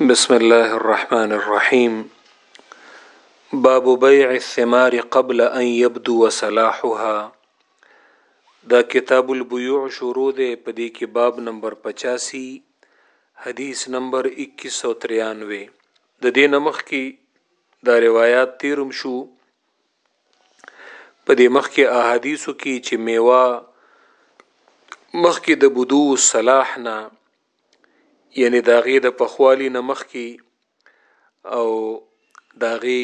بسم الله الرحمن الرحيم باب بيع الثمار قبل ان يبدو صلاحها دا کتاب البيوع شروع ده په دې کې باب نمبر 85 حدیث نمبر 2193 د دې نمخ کې دا روایت تیرم شو په دې مخ کې احادیثو کې چې میوه مخ کې د بدو صلاح نه یعنې د هغې د پخوالي نه مخکې او د هغې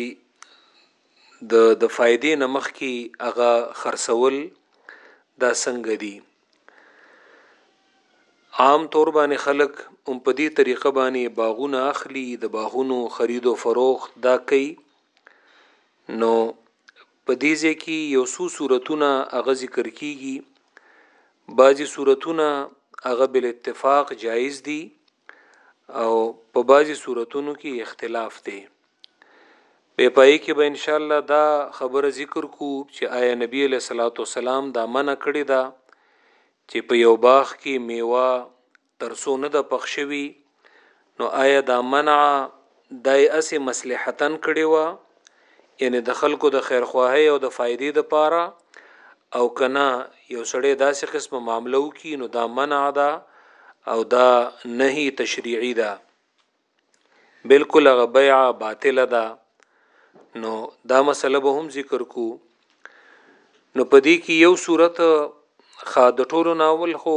د د فائدې نه مخکې هغه خرڅول دا څنګه دي عام طور باندې خلک هم په دې طریقه باندې باغونه اخلي د باغونو خرید او فروخت دا کوي نو په دې ځای کې یو څو صورتونه هغه ذکر کیږي، بعضې صورتونه هغه بالاتفاق جائز دي او په بعضې صورتونو کې اختلاف دی بیا په هغې کې به ان شاء الله دا خبره ذکر کو چې آیا نبی علیه السلام دا منع کړې ده چې په یو باغ کې میوه تر څو نه د پخ شوی نو آیا دا منع دای اسې مصلحتن کړي و یعنی د خلکو د خیرخواهی او د فائدې د پاره او کنا یو سړی داسې قسم معاملو کی نو دا منع ده او دا نهی تشریعی ده بالکل هغه بیع باطل ده نو دا مسله به هم ذکر کو نو پدې کې یو صورت خا د ټولو ناول خو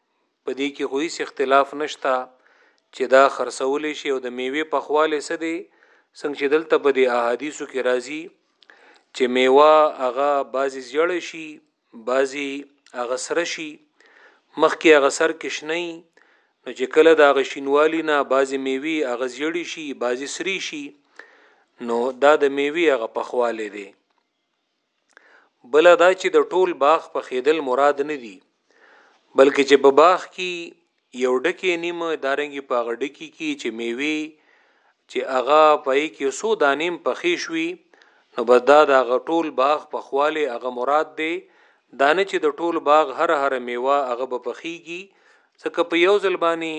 په دې کې خو هیڅ اختلاف نشته چې دا خرڅولی شي او د میوې پخوالی څه دی څنګه چې دلته په دې احادیثو کې راځي چې میوه هغه بعضی زیړ شي بعضی هغه سره شي مخکې هغه سر کې شنه نو چې کله دا غشینوالی نه بعضی میوي هغه زیړی شي بعضی سری شي نو دا د میوي هغه پخواله دی بله دا چې د ټول باغ پخېدل مراد نه دي، بلکې چې په باغ کې یو ډکی نیم دارنګې په هغه ډکي کې چې مېوې چې هغه پهیې کې څو دانې هم پخې شوي نو بس دا د هغه ټول باغ پخوالی هغه مراد دی، دا نه چې د ټول باغ هره هره مېوه هغه به پخېږي ځکه په یو ځل باندې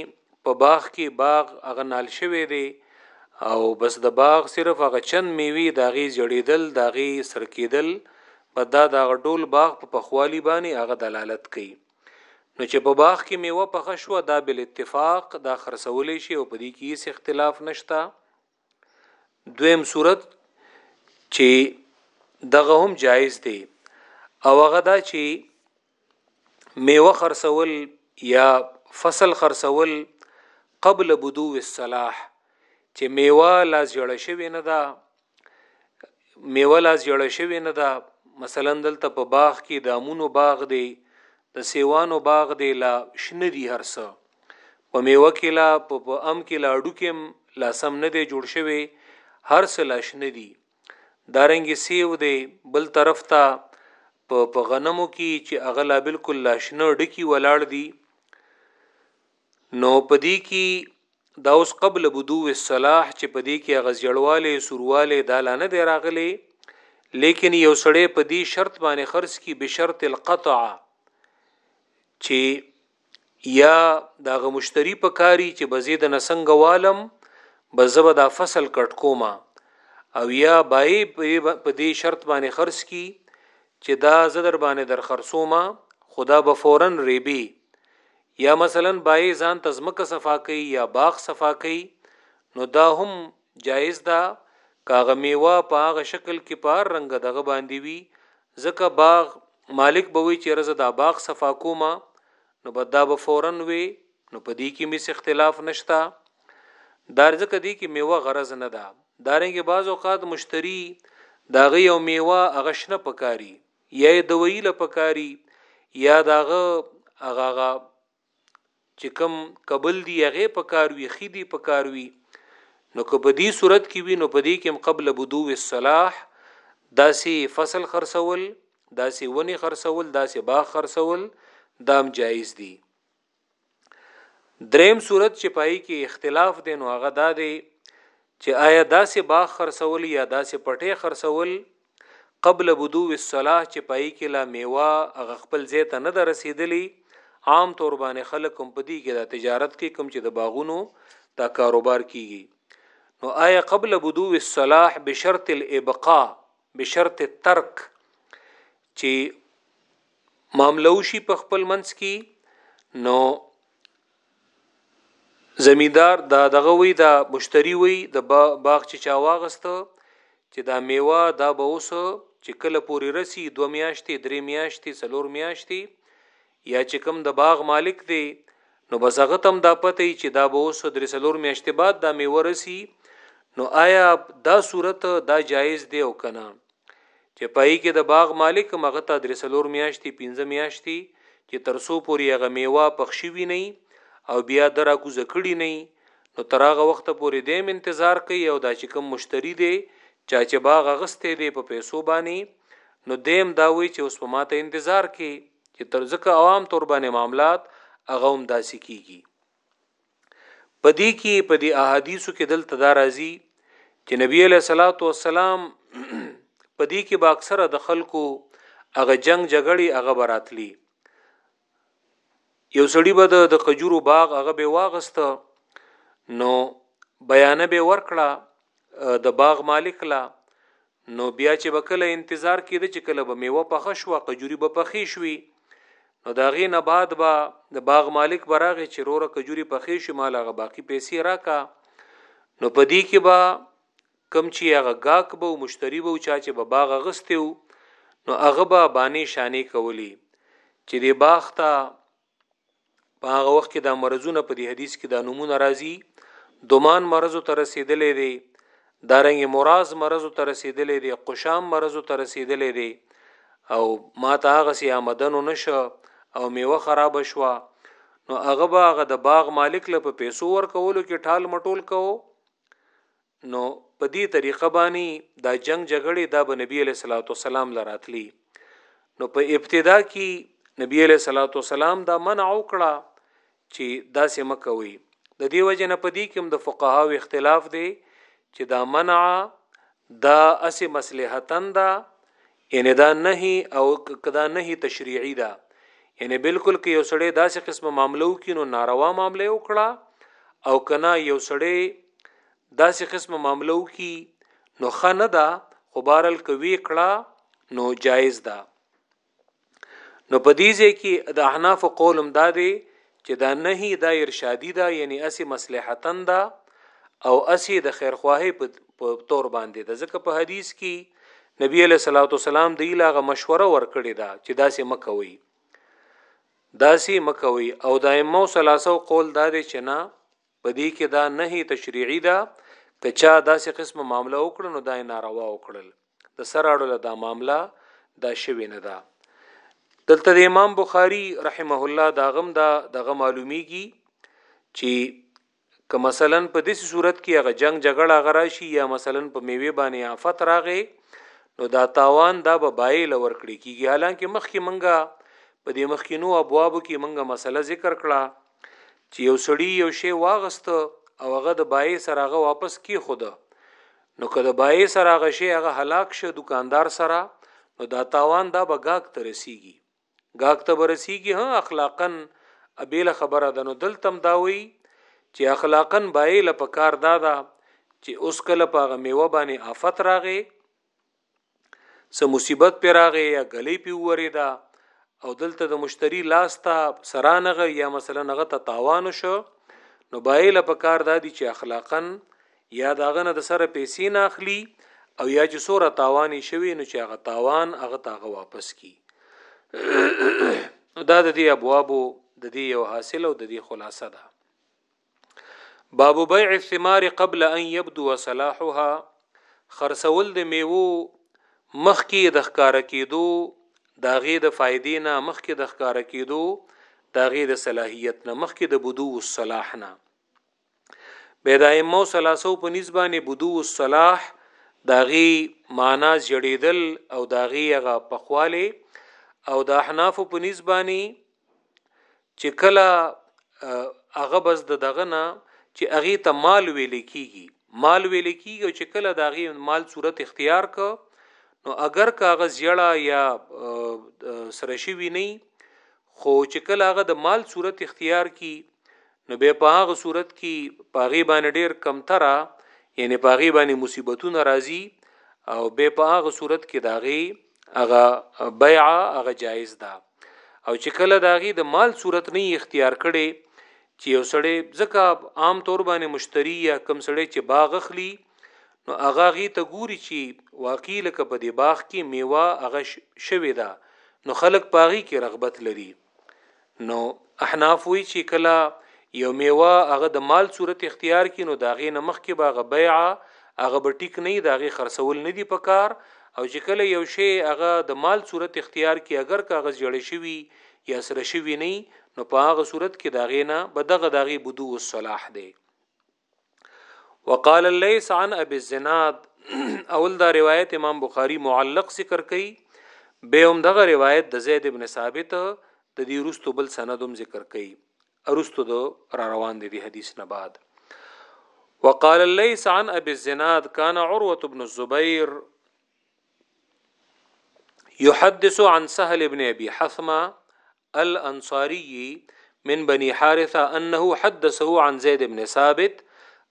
په باغ کې باغ هغه نال شوی دی او بس د باغ صرف هغه چند میوي داغي جړېدل داغي سرکېدل په دا دا ټول باغ په پخوالي باندې هغه دلالت کوي نو چې په باغ کې میوه پخه شو دا بل اتفاق دا خرڅول شي او په دې کې هیڅ اختلاف نشته دویم صورت چې دغه هم جایز دی او هغه دا چې میوه خرڅول یا فصل خرڅول قبل بدو الصلاح چې میوه لا زیړ شوی نه ده میوه لا زیړ شوی نه ده مثلا دلته په باغ کې د امونو باغ دی د سیوانو باغ دی لا شنه دی هرڅه په مېوه کې لا په په ام کې لا هډوکی هم لا سم نه دی جوړ شوی هر څه لا شنه دي دارنګې سیو دی بل طرف ته په په غنمو کې چې هغه لا بالکل لا شنه ډکی ولاړ دي نو په دې کې دا اوس قبل بدو الصلاح چې په دې کې غزړواله سورواله دا لا نه دی راغلی لیکن یو سړی په دې شرط باندې خرڅ کی به شرط القطع چې یا د هغه مشتری په کار یی چه به زه یی دنه څنګه والم بس زه به دا فصل کټ کوم او یا بایی په دی شرط باندی خرڅ کی چه دا زه در باندی در خرڅوم خو دا به فورا ریبی یا مثلا بایی ځانته ځمکه صفا کړي یا باغ صفا کړي نو دا هم جائز ده که هغه ميوه په هغه شکل کې په هر رنګه دغه باندې وي ځکه باغ مالک به وي چې رزه دا باغ صفا کومه نو بد دا به فورا وي نو په دې کې مس اختلاف نشتا دار ځکه دې کې ميوه غرض نه ده دارنګ بعض اوقات مشتری داغه یو میوه هغه شنه پکاري یا دوی له پکاري یا داغه هغه چې کوم قبل دي هغه پکار وي خي دي پکار وي نو که په دې صورت کې وي نو په دې کې قبل بدو الصلاح داسې فصل خرڅول داسې ونی خرڅول داسې باغ خرڅول دام جایز دي دریم صورت چې پای کې اختلاف دی نو هغه دا دی چې آیا داسې باغ خرڅول یا داسې پټې خرڅول قبل بدو الصلاه چې پای کې لا میوه هغه خپل ځای ته نه ده رسیدلې عام طور باندې خلک هم پدی کې د تجارت کې کم چې د باغونو دا کاروبار کیږي نو آیا قبل بدو الصلاح بشرط الابقاء بشرط الترک چې معاملو شي په خپل منځ کې نو زمیندار دا دغه وی دا مشتری وی د باغ چې چا واغست چې دا میوه دا به اوس چې کله پوری رسی دو میاشتې درې میاشتې څلور میاشتې یا چې کوم د باغ مالک دی نو بس هغه تم دا پته چې دا به اوس درې څلور میاشتې بعد دا میوه رسی نو آیا دا صورت دا جایز دی او کنه چې په هغه کې د باغ مالک هم هغه ته درې څلور میاشتې، پنځه میاشتې، چې تر څو پورې هغه مېوه پخ شوي نه وي او بیا ده را کوزه کړي نه وي، نو تر هغه وخته پورې دی هم انتظار کوي او دا چې کوم مشتري دی، چا چې باغ اخیستی دی په پیسو باندې، نو دی هم دا وايي چې اوس په ماته انتظار کې، چې تر ځکه عوام طور باندې معاملات هغه هم داسې کېږي. په دې کې په دې احادیثو کې دلته دا راځي چې نبی علیہ الصلوۃ والسلام په دې کې با اکثره د خلکو هغه جنگ جګړې هغه براتلی یو سړی به د قجورو باغ هغه به واغست نو بیان به ورکړه د باغ مالک لا نو بیا چې به کله انتظار کېده چې کله به میوه پخه شوه کجوري به پخې شوي نو د هغې نه بعد به د باغ مالک به راغی چې روره کجوري پخې شي مال هغه باقي پیسې راکا نو په دې کې به کم چې هغه گاک به او مشتری به او چا چې به باغ غستیو نو هغه به باندې شانې کولی چې د باغ ته په هغه وخت کې دا مرضونه په دې حدیث کې دا نمونه راځي دومان مرض ته رسیدلې دي دارنګ مراز مرض ته رسیدلې دي قشام مرض ته رسیدلې دي او ما ته هغه سي آمدن نشه او میوه خراب شوه نو هغه باغ د باغ مالک له په پیسو ورکولو کې ټال مټول کوو نو په دي طريقه باني دا جنګ جګړې دا به نبي عليه الصلاة والسلام لراتلي نو په ابتدا کې نبي عليه الصلاة والسلام دا منع وکړه چې دا سه مکوي د دې وجه نه په دې کې د فقهاو اختلاف دی چې دا منع دا اسه مصلحتن دا یعنې دا نهی او که دا نهی تشریعی ده یعنې بالکل که یو سړی داسې قسمه معامله وکړي نو ناروا معامله یې وکړه او که نه یو سړی داسې قسمه معامله وکړي نو ښه نه ده خو بهرحال که ویې کړه نو جایز ده نو په دې ځای کې د احنافو قول هم دا دی چې دا نهي دا ارشادي ده یعنی اسی مصلحتا ده او اسی د خیرخواهی په تور باندې ده ځکه په حدیث کې نبی علیہ الصلوۃ والسلام د ایلاغه مشوره ورکړی ده چې داسې مکوي داسې مکوي او دایمه ثلاثه قول دا دی چې نه پدې کې دا نه تشریعي ده کچا داسې قسم معاملې وکړو نو دا ناروا وکړل د سراړو له دا معامله دا شوی نه ده دلته د امام بخاری رحمه الله دا غم دا دغه معلومیږي چې که مثلا په دې صورت کې هغه جنگ جګړه غراشي یا مثلا په میوه باندې آفت راغې نو دا تاوان دا به بایل ورکړي کیږي حالانکه مخکې منګه په دې مخکینو ابوابو کې منګه مسله ذکر کړه چې یو سړی یو شی واغست او هغه د بای سره هغه واپس کی خوده نو که د بایې سره هغه شی هغه هلاک شه دکاندار سره نو دا تاوان دا به ګاک ته رسیږي ګاک ته به رسیږي ها اخلاقا ابیله خبره ده نو دلتم دا وی چې اخلاقا بایې له پکار دا ده چې اوس کله په هغه میوه باندې آفت راغې څه مصیبت پې راغی یا ګلۍ پې وورېده او دلته د مشتری لاس ته سرانغه یا مثلا هغه ته تاوان شو نو بایله په کار دادی چې اخلاقا یا داغه نه د سره پیسې نه اخلي او یا چې سوره تاوان شوی نو چې هغه تاوان هغه تاغه واپس کی دا د دې ابوابو د دې یو حاصل او د دې خلاصه ده باب بيع الثمار قبل ان يبدو صلاحها خرڅول د میوو مخکې د ښکاره کېدو د هغې د فایدې نه مخکې د ښکاره کېدو د هغې د صلاحیت نه مخکې د بدو الصلاح نه به د ائمه ثلاثو په نسبانه بدو الصلاح داغي معنا جړیدل او داغي هغه پخواله او د احناف په نسبانه چې کله هغه بس د دغه نه چې هغه ته مال ویل کیږي مال ویل کیږي او چې کله دا غي مال صورت اختیار ک نو اگر کاغه زیړه یا سره شي وی نه خو چې کله هغه د مال صورت اختیار کی نو به په هغه صورت کې پاغي باندې ډیر کمتره یعنی پاغي باندې مصیبتونه راځي او به په هغه صورت کې داغي هغه بیع هغه جایز ده او چې کله داغي د مال صورت نه اختیار کړي چې یو سړی ځکه عام طور باندې مشتری یا کم سړی چې باغ اخلي نو هغه غي ته ګوري چې واقعي لکه په دې باغ کې میوه هغه شوي ده نو خلک پاغي کې رغبت لري نو احناف وی چې کله یو میوه هغه د مال صورت اختیار کینو دا غې نه مخ کې باغه بیع هغه به ټیک نه دا غې خرڅول نه دی پکار او چې کله یو شی هغه د مال صورت اختیار کی اگر کاغذ جړې شوی یا سره شوی نه نو په هغه صورت کې دا غې نه بدغه دا غې بدو الصلاح دی وقال الليث عن ابي الزناد اول دا روایت امام بخاری معلق ذکر کړي به هم دغه روایت د زید ابن ثابت د دې رستو بل سندوم ذکر کړي ارستو د را روان دي د حدیث نه بعد وقال الليث عن ابي الزناد كان عروه بن الزبير يحدث عن سهل بن ابي حثمه الانصاري من بني حارثه انه حدثه عن زيد بن ثابت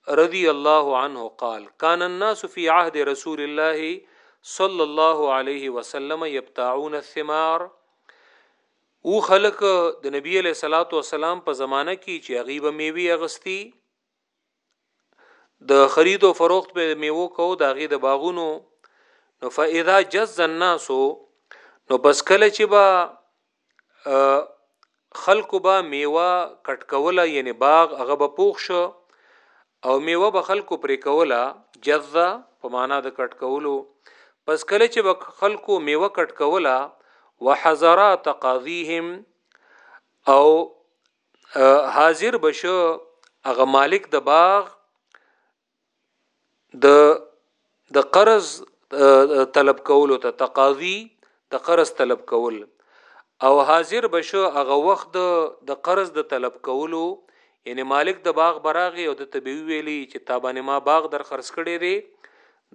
رضي الله عنه قال كان الناس في عهد رسول الله صلى الله عليه وسلم يبتاعون الثمار او خلق د نبی علیہ الصلوۃ والسلام په زمانہ کې چې غیبه میوي اغستی د خرید او فروخت به میوه کو د هغې د باغونو نو فاذا جز الناس نو پس کله چې با خلق با میوه کټ کوله یعنی باغ هغه به پوښ شو او میوه به خلق پرې کوله جز په معنا د کټ کولو پس کله چې به خلق میوه کټ کوله وحذرا تقاضیهم او حاضر بشو هغه مالک د باغ د د قرض طلب کولو ته تقاضي د قرض طلب کول او حاضر بشو هغه وخت د قرض د طلب کولو یعنی مالک د باغ براغي او د تبي ویلي چې تابانه ما باغ در خرڅ کړي دي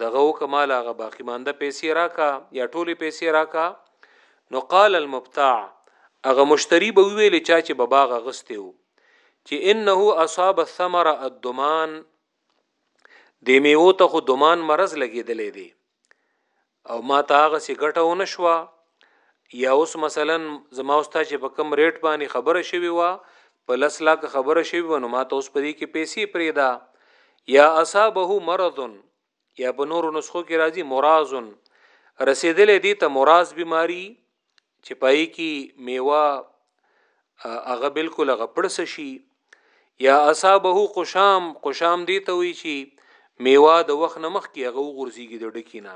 دغه وکه مال هغه باقی مانده پیسې راکا یا ټولی پیسې راکا نو قال المبتاع هغه مشتری به ویل چا چې بباغ غسته و چې انه اصاب الثمر الدمان د میوه ته خو دمان مرز لګیدلې دی او ما ته هغه سی ګټه و نشوا یا اوس مثلا زما اوستا چې په کم ریټ باندې خبره شوی و په لس لاکه خبره شوي وه نو ماته اوس په دې کې پیسې پریږده یا اصابه مرض یا په نورو نسخو کې راځي مراز رسیدلې دي ته مراز بیماری چې پای کې میوه هغه بالکل هغه پړس شي یا اصابه قشام قشام دی ته وی چې میوه د وخت نمخ کې هغه غورځيږي د ډکینا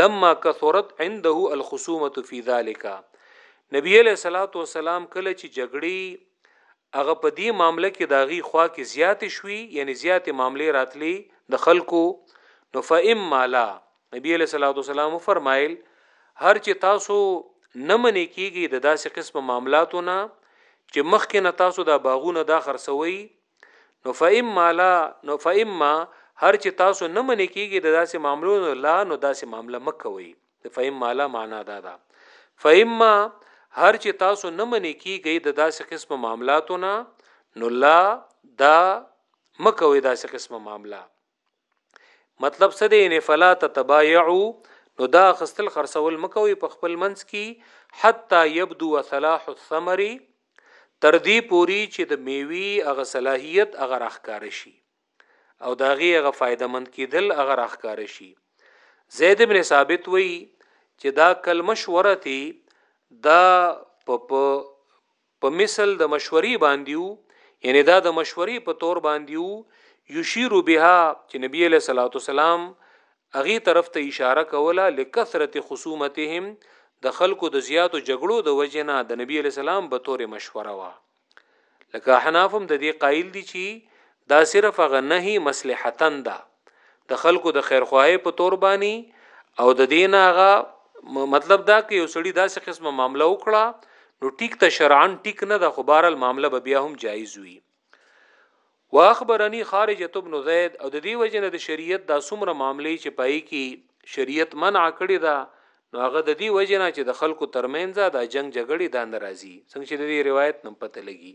لما کثرت عنده الخصومه فی ذلک نبی علیہ الصلات والسلام کله چې جګړې هغه په دې معاملې کې داغي خوا کې زیات شوي یعنی زیات معاملې راتلې د خلکو نو فئم مالا نبی علیہ الصلات والسلام فرمایل هر چې تاسو نه منې کیږي د داسې قسم معاملاتو نه چې مخکې نه تاسو دا باغونه دا خرڅوي نو فإما لا نو فإما هر چې تاسو نه منې کیږي د داسې معاملو نو لا نو داسې معامله مکوي د فإما لا معنا دا ده فإما هر چې تاسو نه منې کیږي د داسې قسم معاملاتو نه نو لا دا مکوي داسې قسم معاملات مطلب څه دی نه فلا تتبايعوا نو دا خستل خرڅول مکوي په خپل منځ کې حتا يبدو صلاح الثمر تر دې پوري چې د میوي هغه صلاحيت هغه راخکار شي او دا غي هغه فائدہ مند کېدل هغه راخکار شي زید ابن ثابت وی چې دا کلمه شورتي دا په په مثل د مشورې باندې وو، یعنې دا د مشورې په طور باندې وو، یشیر بها چې نبي علیه الصلوة والسلام هغې طرف ته اشاره کوله، لکثرة خصومتهم د خلکو د زیاتو جګړو د وجې نه د نبي علیه السلام به طور مشوره وه. لکه احناف هم ددې قائل دي چې دا صرف هغه نهی مصلحتاً ده. د خلکو د خیرخواهی په تور بانی او د دین هغه مطلب دا کې یو سړی داسې قسمه معامله وکړه نو ټیک ته شرعن ټیک نه د خبرال معامله به بیا هم جایز وي واخبرني خارجه ابن زید او د دې وجنه د شریعت د سمره معاملې چې پای کې شریعت منع کړی دا نو هغه د دې وجنه چې د خلکو ترمنځ د جنگ جګړې د ناراضي څنګه چې د دې روایت نم پته لګي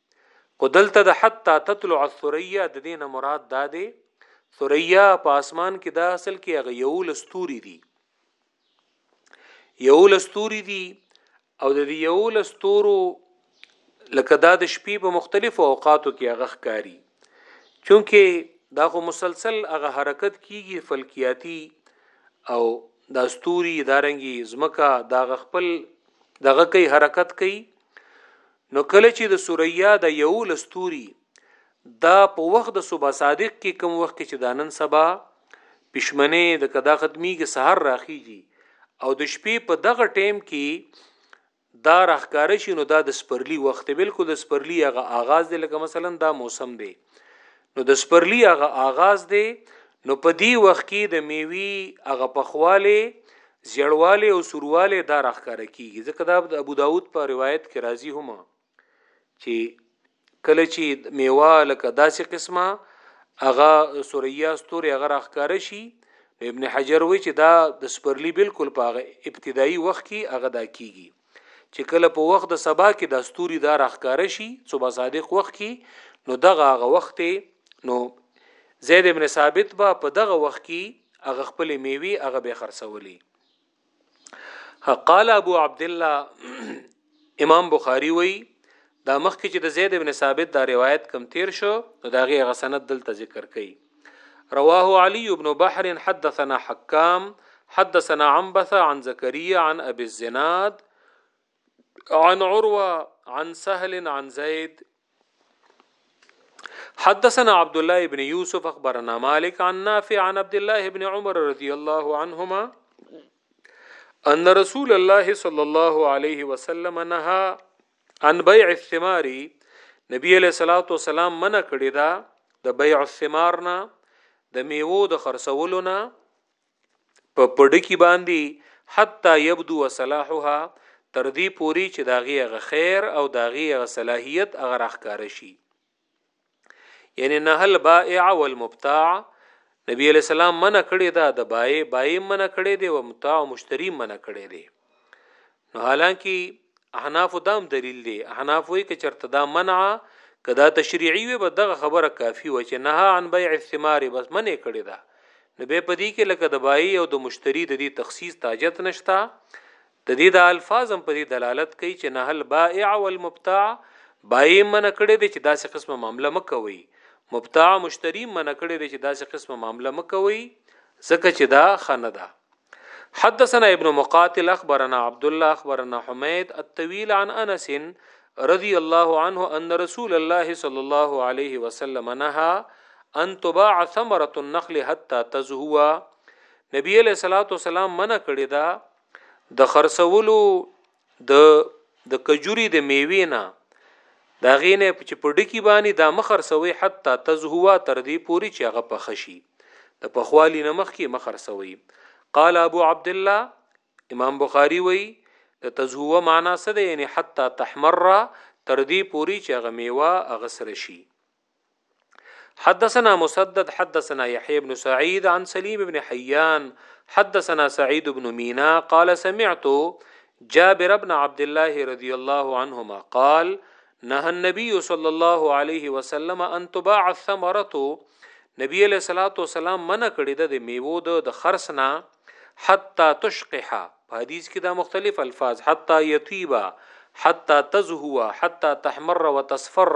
خو دلته د حتی تطلع الثریا د دې نه مراد دا دی ثریا په اسمان کې دا اصل کې هغه یو لستوري دي یو لستوري دي او د دې یو لستورو لکه دا د شپې په مختلفو اوقاتو کې هغه ښکاری چونکه دا خو مسلسل هغه حرکت کیږي فلکیاتی او دا ستوري دارنګي زمکا دا خپل دغه کوي حرکت کوي نو کله چې د ثریا د یوولس توري دا په وخت د صبح صادق کې کم وخت کې چې دا نن سبا پښمنه د کدا ختميږي سحر راخيږي او د شپې په دغه ټیم کې دا راخکاره شي نو دا د سپرلی وخت بالکل د سپرلی هغه آغاز دی لکه مثلا دا موسم دی نو د سپرلی هغه آغاز دی نو په دی وخت کې د میوي هغه پخواله زیړواله او سورواله دا راخکار کیږي ځکه دا د ابو داود په روایت کې راځي هم چې کله چې میوه لکه داسې قسمه هغه سوریا ستوري هغه راخکار شي ابن حجر وی چې دا د سپرلی بالکل په ابتدایي وخت کې هغه دا کیږي چې کله په وخت د سبا کې د ستوري دا راخکاره شي صبح صادق وخت کې نو دغه هغه وخت نو زید ابن ثابت به په دغه وخت کې هغه خپل میوي هغه به خرڅولي قال ابو عبد الله امام بخاری وی دا مخکې چې د زید ابن ثابت دا روایت کم تیر شو نو دا غي غسنت دلته ذکر کړي کړي رواه علي ابن بحر حدثنا حكام حدثنا عنبث عن زكريا عن ابي الزناد عن عروة عن سهل عن زيد حدثنا عبد الله بن يوسف اخبرنا مالك عن نافع عن عبد الله بن عمر رضي الله عنهما ان رسول الله صلى الله عليه وسلم نهى ان بیع الثمار نبی علیہ الصلوۃ والسلام منع کړی دا د بیع الثمار نه د میوو د خرڅولو نه په پړکی باندې حتا یبدو صلاحها تر دې پوري چې داغي غ خیر او داغي غ صلاحیت هغه راخکار شي یعنی نه البائع والمبتاع نبی علیہ السلام منع کړی دا د بای بای منع کړی دی او متاع مشتری منع کړی دی نو حالانکه احناف دام دلیل دی احناف وی ک چرته دا منع کدا تشریعی وی به دغه خبره کافی و چې نه عن بیع الثمار بس منع کړی دا نو به پدی کې لکه د بای او د مشتری د دې تخصیص تاجت نشتا د دې دا الفاظ هم په دې دلالت کوي چې نهی البائع والمبتاع بائع منع کړی دی چې داسې قسمه معامله مه کوئ مبتاع مشتری منع کړی دی چې داسې قسمه معامله مه کوئ ځکه چې دا خنه ده حدثنا ابن مقاتل اخبرنا عبد الله اخبرنا حميد الطويل عن انس رضي الله عنه ان رسول الله صلى الله عليه وسلم نهى ان تباع ثمره النخل حتى تزهو نبی علیہ الصلوۃ والسلام منع کړی دا د خرڅولو د د کجوري د میوې نه دا غینه چې په ډکی باندې دا مخرسوي حتی تزهوا تر دې پوری چې هغه په خشي د پخوالی نمخ کې مخرسوي قال ابو عبد الله امام بخاری وی د تزهوا معنا څه ده یعنی حتی تحمر تر دې پوری چې هغه میوه هغه سره شي حدثنا مسدد حدثنا يحيى بن سعيد عن سليم بن حيان حدثنا سعيد بن مينا قال سمعت جابر بن عبد الله رضي الله عنهما قال نهى النبي صلى الله عليه وسلم ان تباع الثمره نبي عليه الصلاه والسلام منع کړی د میوو د خرسنا حتا تشقها په حدیث کې دا مختلف الفاظ حتا یتیبا حتا تزهوا حتا تحمر وتصفر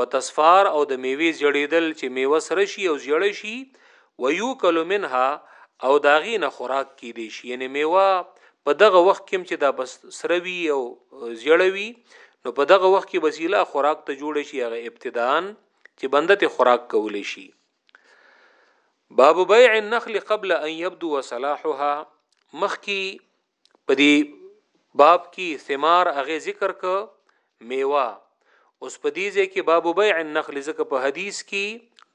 وتصفار او د میوې زیړیدل چې میوه سره شي او زیړه شي ویوکل منها او داغې نه خوراک کې دی شي یعنی میوه په دغه وخت کې چې دا بس سروي او زیړوي نو په دغه وخت کې وسیله خوراک ته جوړ شي هغه ابتدان چې بنده ته خوراک کول شي باب بيع النخل قبل ان يبدو صلاحها مخکي په دي باب کی ثمار هغه ذکر ک میوه اوس په دې ځای کې باب بیع النخل ځکه په حدیث کې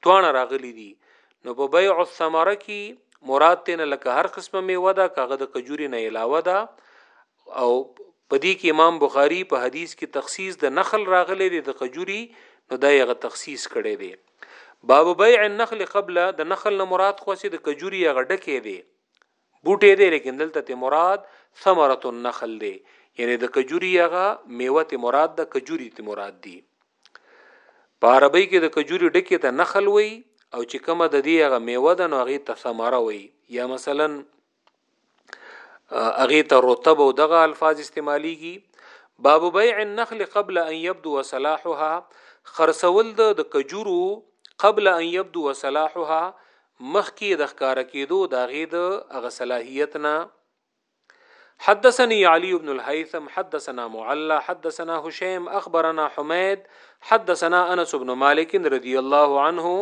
دواړه راغلي دي نو په بیع الثمره کې مراد تنه لکه هر قسمه میوه ده کاغه د کجوري نه علاوه ده او په دې کې امام بخاری په حدیث کې تخصیص د نخل راغلی دی د قجوري نو دا یې غ تخصیص کړی دی باب بیع النخل قبل د نخل نه مراد خو سي د قجوري غ ډکه دی بوټی دی لیکن دلته ته مراد ثمرة النخل دی یعنی د کجوری هغه میوه ته مراد ده کجوری ته مراد دی په عربی کې د کجوری ډکه ته نخل وای او چې کومه د دې هغه میوه ده نو هغه ته ثمره وي یا مثلا هغه ته رطب او دغه الفاظ استعماليږي باب بيع النخل قبل ان يبدو صلاحها خرسول د کجورو قبل ان يبدو صلاحها مخکې د ښکاره کېدو د هغې د هغه صلاحیت نه حدثني علي بن الهيثم حدثنا معلى حدثنا هشيم اخبرنا حميد حدثنا انس بن مالك رضي الله عنه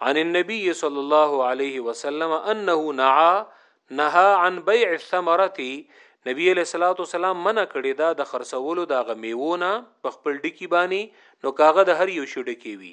عن النبي صلى الله عليه وسلم انه نعى نهى عن بيع الثمره نبی علیہ الصلوۃ والسلام منع کړی دا د خرڅولو دا غمیوونه په خپل ډکی باندې نو کاغه د هر یو شډکی وی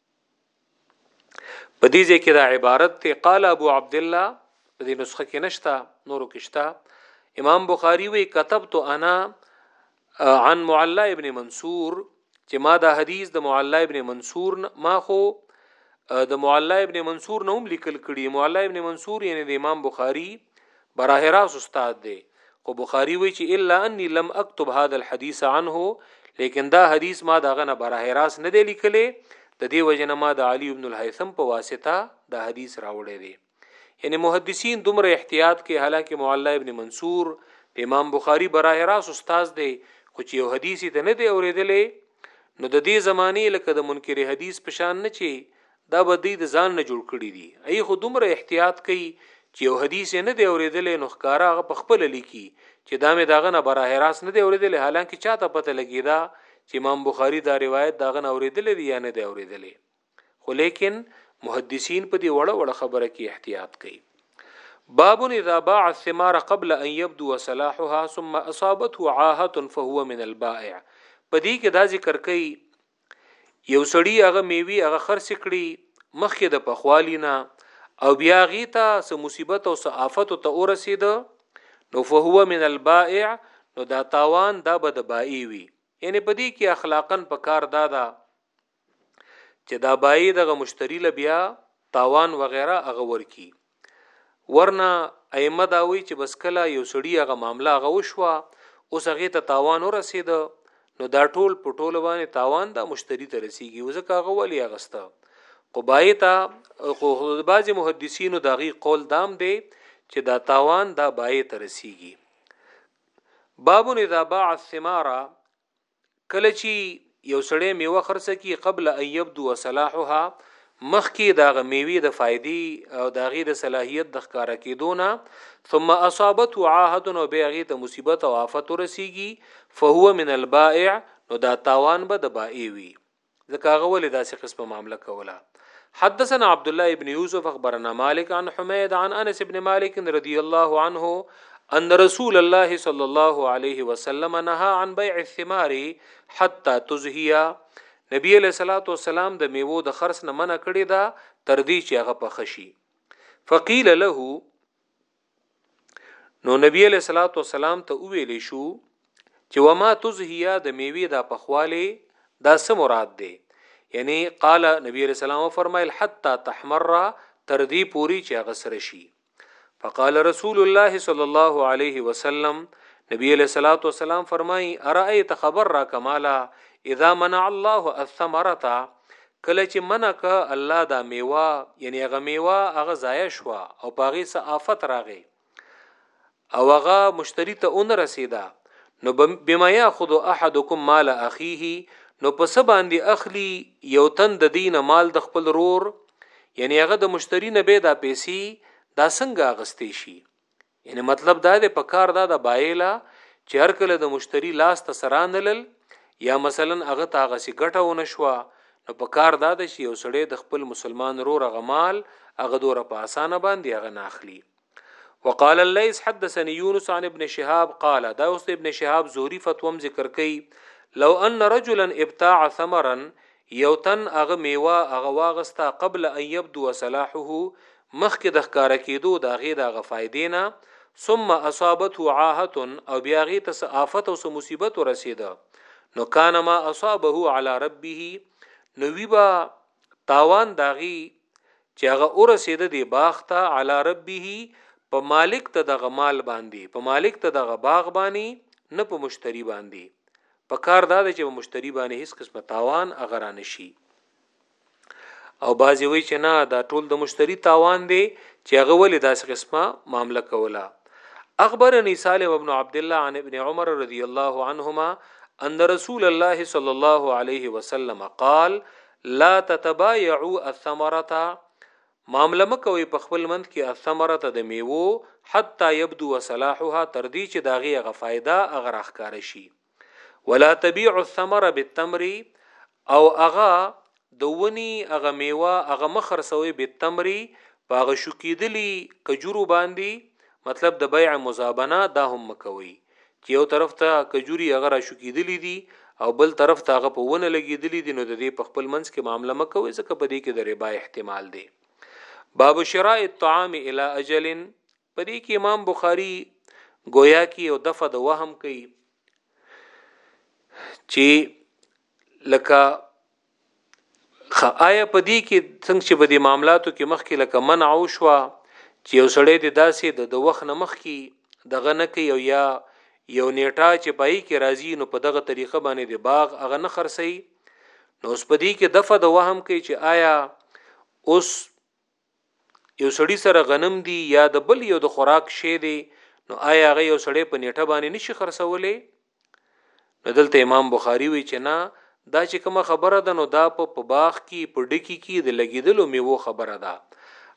په دې ځای کې دا عبارت ته قال ابو عبد الله په دې نسخه کې نشتا نورو کې شتا امام بخاری وی كتبت انا عن معلا ابن منصور چې ما دا حدیث د معلا ابن منصور ما خو د معلا ابن منصور نوم لیکل کړي معلا ابن منصور یعنی د امام بخاری براه راست استاد دی خو بخاری وی چې الا انی لم اکتب هذا الحديث عنه لیکن دا حدیث ما دا غنه براه راست نه دی لیکلی د دې وجنه ما د علی ابن الهیثم په واسطه دا حدیث راوړی دی یعنی محدثین دومره احتیاط کې حالانکه معلا ابن منصور د امام بخاری براه راست استاد دی خو چې یو حدیث ته نه دی اوریدلې نو د دې زمانه لکه د منکر حدیث پشان نه چی دا به دوی د ځان نه جوړ کړي دي، ای خو دومره احتیاط کوي چې یو حدیث یې نه دی اورېدلی نو ښکاره هغه په خپله لیکي چې دا مې د هغه نه براه راست نه دی اورېدلی حالانکه چا ته پته لګېده چې امام بخاري دا روایت د هغه نه اورېدلی دی یا نه دی اورېدلی خو لیکن محدثین په دې وړه وړه خبره کې احتیاط کوي باب اذا باع الثمار قبل ان يبدو صلاحها ثم اصابته عاهه فهو من البائع په دې کې دا ذکر کوي یو سړي هغه میوې هغه خرڅې کړې مخکې د پخوالي نه او بیا هغې ته څه مصیبت او څه آفت ورته ورسېده نو فهو من البائع نو دا تاوان دا به د بائع وي یعنې په دې کې اخلاقا په کار دا ده چې دا بائع دغه مشتري له بیا تاوان وغیره هغه ورکي ورنه ائمه دا وایي چې بس کله یو سړی هغه معامله هغه وشوه اوس هغه ته تاوان ورسید نو دا ټول په ټول باندې تاوان دا مشتری ته رسیږي وزکه هغه ولی اغسته قبای ته خو بعضی محدثینو دا غي قول دام دی چې دا تاوان دا بای ته رسیږي باب اذا باع الثمار کله چی یو سړی میوه خرڅه کی قبل ان یبدو صلاحها مخکی داغه میوی د فائدی او داغه د صلاحیت د ښکارا کیدونه ثم اصابته عاهه نو به هغه ته مصیبت او آفت ورسیږي فهو من البائع نو دا تاوان به د بائع وی ځکه هغه ولې داسې قسمه معامله کوله حدثنا عبد الله ابن يوسف اخبرنا مالك عن حميد عن انس ابن مالك رضي الله عنه ان رسول الله صلى الله عليه وسلم نهى عن بيع الثمار حتى تزهيا نبی علیہ الصلوۃ والسلام د میوو د خرڅ نه منع کړی دا تر دې چې هغه په خشي فقيل له نو نبی علیہ الصلوۃ والسلام ته ویل شو چې وما تزهیا د میوي دا پخواله دا سم مراد دی یعنی قال نبی علیہ السلام فرمایل حتا تحمر تر دې پوری چې هغه سره شي فقال رسول الله صلی الله علیه وسلم نبی علیہ الصلوۃ والسلام فرمای ارایت خبر را کمالا اذا منع الله الثمرتا کله چې منع کړه الله دا مېوه یعنې هغه مېوه هغه ضایع شوه او په هغې څه آفت راغی او هغه مشتری ته اون رسیده نو بما یاخذ احدکم مال اخیه نو په څه باندې اخلی یو تن د دین مال د خپل رور یعنی هغه د مشتری نه به دا پیسې دا څنګه اغستې شي یعنی مطلب دا دی په کار دا د بایلا چې هر کله د مشتری لاس ته سرانلل یا مثلا هغه ته هغه سی ګټه ونه شو نو په کار دا ده چې یو سړی د خپل مسلمان رو رغمال هغه دوره په اسانه باندې هغه ناخلی وقال الليث حدثني يونس عن ابن شهاب قال دا اوس ابن شهاب زهري فتوم ذکر کوي لو ان رجلا ابتاع ثمرا یو تن هغه میوه، هغه واغسته، قبل ان یبدو صلاحه، مخکې د ښکاره کیدو د هغې د هغه فایدې نه، ثم اصابته عاهة، او بیا هغې ته څه آفت او څه مصیبت ورسیده، نو کان ما اصابه علی ربه، نو وي به تاوان د هغې چې هغه ورسیده دې باغ ته، علی ربه، په مالک د دغه مال باندې، په مالک د دغه باغ باندې، نه په مشتري باندې، په کار دا دی چې په مشتری باندې هیڅ قسمه تاوان اغرا نشي او بعضی وی چې نه دا ټول د مشتری تاوان دی چې هغه ولې داسې قسمه معامله کوله اخبرني سالم ابن عبد الله عن ابن عمر رضی الله عنهما ان رسول الله صلی الله علیه وسلم قال لا تتبايعوا الثمره معامله مه کوئ په خپل منځ کې الثمرة د مېوو حتی يبدو صلاحها تر دې چې د هغې هغه فائده هغه راښکاره شي ولا تبيعوا الثمر بالتمر او هغه د ونی هغه مېوه هغه مه خرڅوئ بالتمر په هغه شکېدلي کجورو باندې مطلب د بيع مزابنه دا هم مه کوئ چې یو طرف ته کجوري هغه را شوکیدلې دي او بل طرف ته هغه په ونه لګیدلې دي نو د دې په خپل منځ کې معامله مکوي ځکه په دې کې د ربا احتمال دی باب شراء الطعام الى اجل په دې کې امام بخاری گویا کې او دفه د وهم کوي چې لکه خه آیا په دې کې څنګه چې په دې معاملاتو کې مخکې لکه منع او شو چې یو سړی د داسې د د وخت نه مخکې دغه نه کوي او یا یو نیټه چې پای کې راځي نو په دغه طریقه باندې د باغ هغه نه خرسي نو اوس په دې کې دفه د وهم کوي چې آیا اوس یو سړي سره غنم دي یا د بل یو د خوراک شی دی نو آیا هغه یو سړی په نیټه باندې نشي خرڅولې نو دلته امام بخاری وی چې نه دا چې کومه خبره ده نو دا په باغ کې په ډکی کې د لګیدلو میوه خبره ده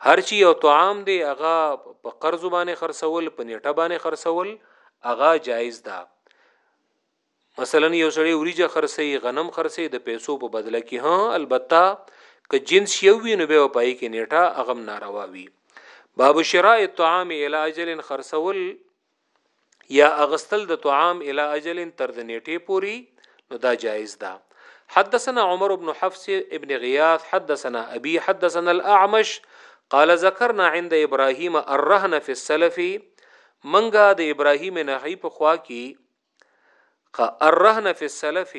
هر چی یو طعام دی هغه په قرض باندې خرڅول په نیټه باندې خرڅول هغه جایز ده مثلا یو سړی وریجه خرڅي غنم خرڅي د پیسو په بدله کې ها البته که جنس یو وي نو به پای کې نیټه اغم ناروا وي باب شراء الطعام الى اجل خرڅول یا اغستل د طعام الى اجل تر د نیټه پوری نو دا جایز ده حدثنا عمر بن حفص ابن غياث حدثنا ابي حدثنا الاعمش قال ذكرنا عند ابراهيم الرهن في السلف منګه د ابراهيم نحي په خوا کې قا الرهن فی السلف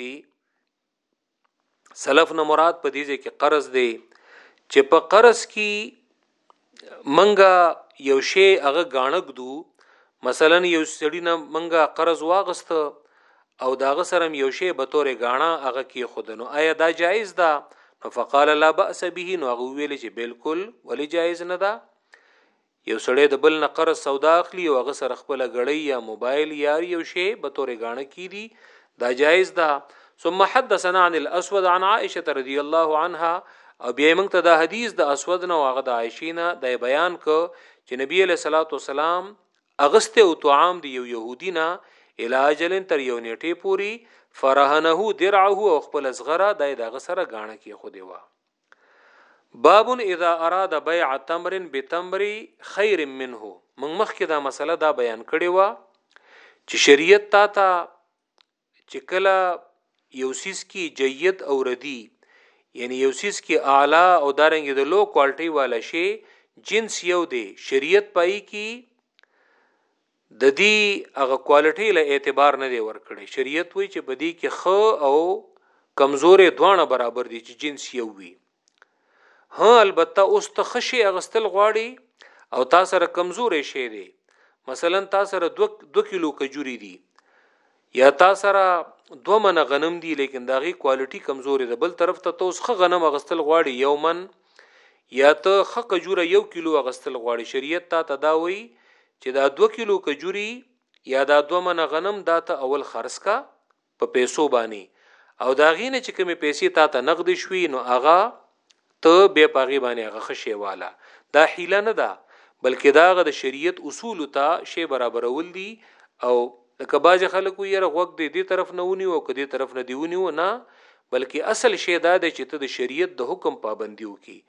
سلف نه مراد په دې ځکه قرض دی چې په قرض کې منګه یو شی هغه غاڼک دو مثلا یو سړی نه منګه قرض واغست او داغه سره یو شی به تورې غاڼه هغه کې خودنو آیا دا جایز ده نو فقال لا باس به نو هغه ویل چې بالکل ولی جایز نه ده یو سړی د بل نه قرض سودا اخلی او هغه سره خپله ګړی یا موبایل یار یو شی به تورې ګاڼه کیدی دا جایز ده ثم حدثنا عن الاسود عن عائشه رضی الله عنها او بیا موږ ته دا حدیث د اسود نه واغه د عائشه نه د بیان ک چې نبی علیہ الصلوۃ والسلام اغسته او طعام دی یو يهودی نه الاجلن تر یو نیټه پوری فرهنه درعه او خپل زغره د دغه سره غاڼه کې خو دی وا باب اذا اراد بيع تمر بتمر خير منه موږ مخکې دا مسله دا بیان کړې و چې شریعت تا ته چې کله یو سیس کې جید او ردی یعنی یو سیس کې اعلی او دارنګ د لو کوالټي والا شي جنس یو دی شریعت پای کې ددی هغه کوالټی له اعتبار نه دی ورکړی شریعت وایی چه په دی کی ښه او کمزوری دواړه برابر دی چه جنس یو وی ها البته اوس ته ښه شی اغستل غواړی او تاسره کمزوری شی دی مثلا تاسره دو, دو کیلو کجوری دی یا تا سره دوه منه غنم دي لیکن دا غي کوالټي کمزوري ده بل طرف ته توس خه غنم غستل غواړي یو من یا ته خه کجوره یو کیلو غستل غواړي شریعت تا تداوي چې دا 2 کیلو کجوري یا دا دوه منه غنم دا ته اول خرڅ کا په پیسو باندې او دا غینه چې کومې پیسې تا ته نقد شوي نو هغه ته بیا په هغې باندې هغه ښه شی واله دا حیله نه ده بلکې دا هغه د شریعت اصولو ته شی برابرول دي او لکه بعضې خلک وي یاره غوږ دې دې طرف نه ونیو او که دې طرف نه دې ونیو نه بلکې اصل شی دا دی چې ته د شریعت د حکم پابندي وکړي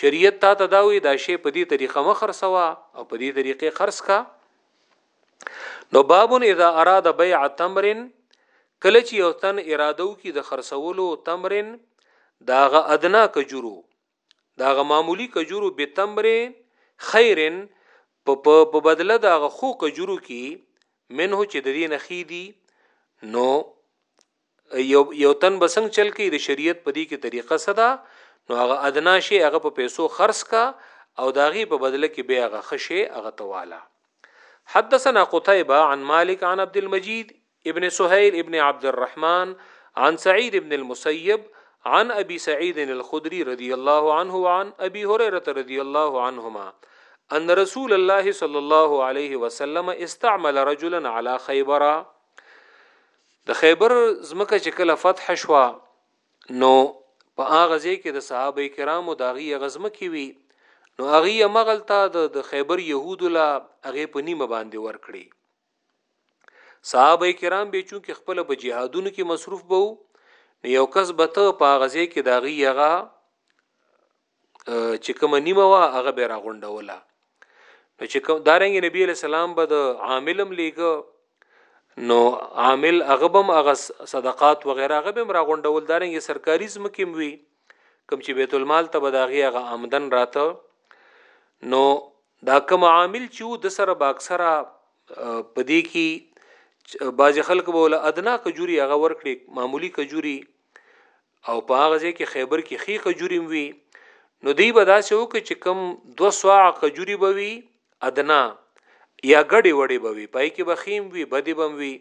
شریعت تا ته دا وایي دا شی په دې طریقه مه خرڅوه او په دې طریقې خرڅ کړه نو باب اذا اراد بيع تمر کله چې یو تن اراده وکي د خرڅولو تمرن داغه ادنا کجورو داغه معمولی کجورو به تمر خیرن په بدله داغه خو کجورو کې منه چې د دې نخې دي نو یو تن به څنګه چل کوي د شریعت په دې کې طریقه څه ده نو هغه ادنا شي هغه په پیسو خرڅ کا او داغي په بدله کې به هغه خشه هغه تواله حدثنا قتيبه عن مالك عن عبد المجيد ابن سهيل ابن عبد الرحمن عن سعيد ابن المسيب عن ابي سعيد الخدري رضي الله عنه وعن ابي هريره رضي الله عنهما ان رسول الله صلى الله عليه وسلم استعمل رجلا على خيبره د خیبر ځمکه چې کله فتح شوه نو په هغه ځای کې د صحابه کرامو د هغې هغه ځمکې وي نو هغې همغلته د خیبر یهودو له هغې په نیمه باندې ورکړي صحابه کرام به چون کې خپل په جهادونو کې مصروف بو نو یو کس به ته په غزه کې داغي یغه چې کومه نیمه وا هغه به راغونډوله نو چې کوم دارنګ نبی علی سلام به د عاملم لیګ نو عامل اغبم اغه صدقات وغیرہ هغه به راغونډول دارنګ سرکاري زمکم وی کم چې بیت المال ته بداغي هغه آمدن راته نو دا کوم عامل چې د سره با اکثره پدې کې باز خلک بوله ادنا کجوري هغه ورکړي معمولی کجوري او په هغه ځای کې خیبر کې خې کجوریم وي نو دی به داسې وکړي چې کم دو سوا کجوري به وي ادنا یا ګډې وړې به وي پای کې به خیم وي بدې بم وي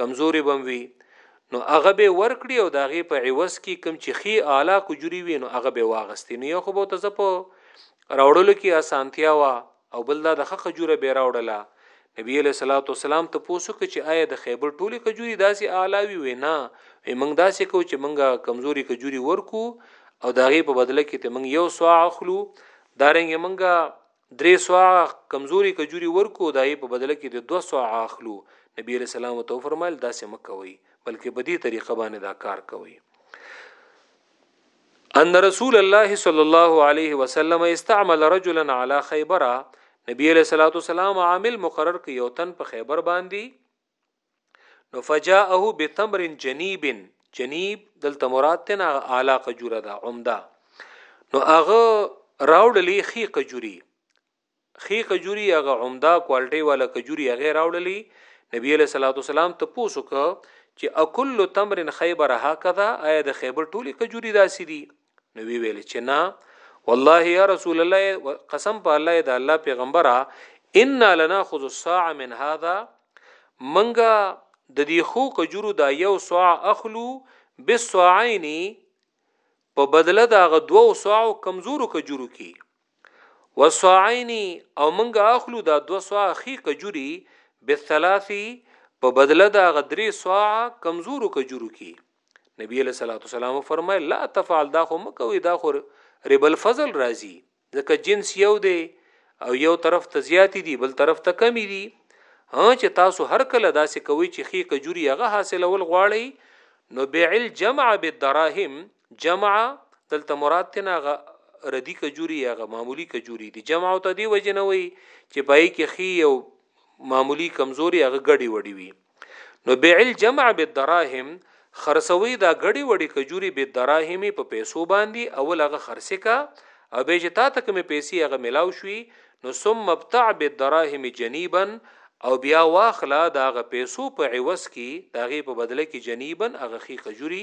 کمزورې بم وي نو هغه به ورکړي او داغه په عوض کې کم چې خې اعلی کجوري وي نو هغه به واغستې نو یو خو به تاسو په راوړلو کې اسانتیا وا او بل دا دښه خجوره بې راوړله نبی علیه صلات وسلام ته پوس وکړ چې آیا د خیبر ټولې کجوري داسې اعلی وي وې نه وې موږ داسې کو چې موږ کمزوري کجوري ورکو او داغه په بدله کې ته موږ یو سوا اخلو دارنګ موږ درې سوا کمزوري کجوري ورکو دای په بدله کې د دوه سوا اخلو نبی علیہ السلام تو فرمایل دا سم کوي بلکې بدی طریقه باندې دا کار کوي ان رسول الله صلی الله علیه وسلم استعمل رجلا علی خیبر نبی علیہ الصلوۃ والسلام عامل مقرر ک یو تن په خیبر باندې نو فجاءه بتمر جنیب جنیب دلته مراد تنه اعلی قجوره ده عمده نو هغه راوړلې خي قجوري ښې کجوري هغه عمده کوالټۍ واله کجوري هغه راوړلي نبي علیه الصلوة والسلام تپوس وکړ چې اکل تمر خیبر هکذا آیا د خیبر ټولې کجوري داسې دي نو وی ویل چې نه والله یا رسول الله قسم په الله د الله پیغمبره ان لناخذ الصاع من هذا منګه د دې خو کجورو دا یو صاع اخلو بالصاعین په بدله دا غ دوو صاع کمزورو کجورو کې وصاعین او منګه اخلو دا دو صاع خی کجوری بالثلاث په بدله دا غدری صاع کمزورو کجورو کی نبی علیہ الصلوۃ والسلام فرمای لا تفعل دا خو مکوې دا خو رب الفضل راضی ځکه جنس یو دی او یو طرف ته زیات دي بل طرف ته کمی دي ها چې تاسو هر کله داسې کوي چې خې کجوري هغه حاصلول غواړي نو بيع الجمع بالدراهم جمع دلته مراد ته نه غ ردی کجوري یا غ معمولی کجوري دي جمع او ته دی وجه نه وي چې پای کې خي او معمولی کمزوري هغه غړي وړي وي نو بیع الجمع بالدراهم خرڅوي دا غړي وړي کجوري بالدراهم په پیسو باندې اول هغه خرڅه کا او به چې تا ته کوم پیسې هغه ملاو شوي نو ثم ابتع بالدراهم جنيبا او بیا واخلا دا غ پیسو په عوض کې دا غي په بدله کې جنيبا هغه خي کجوري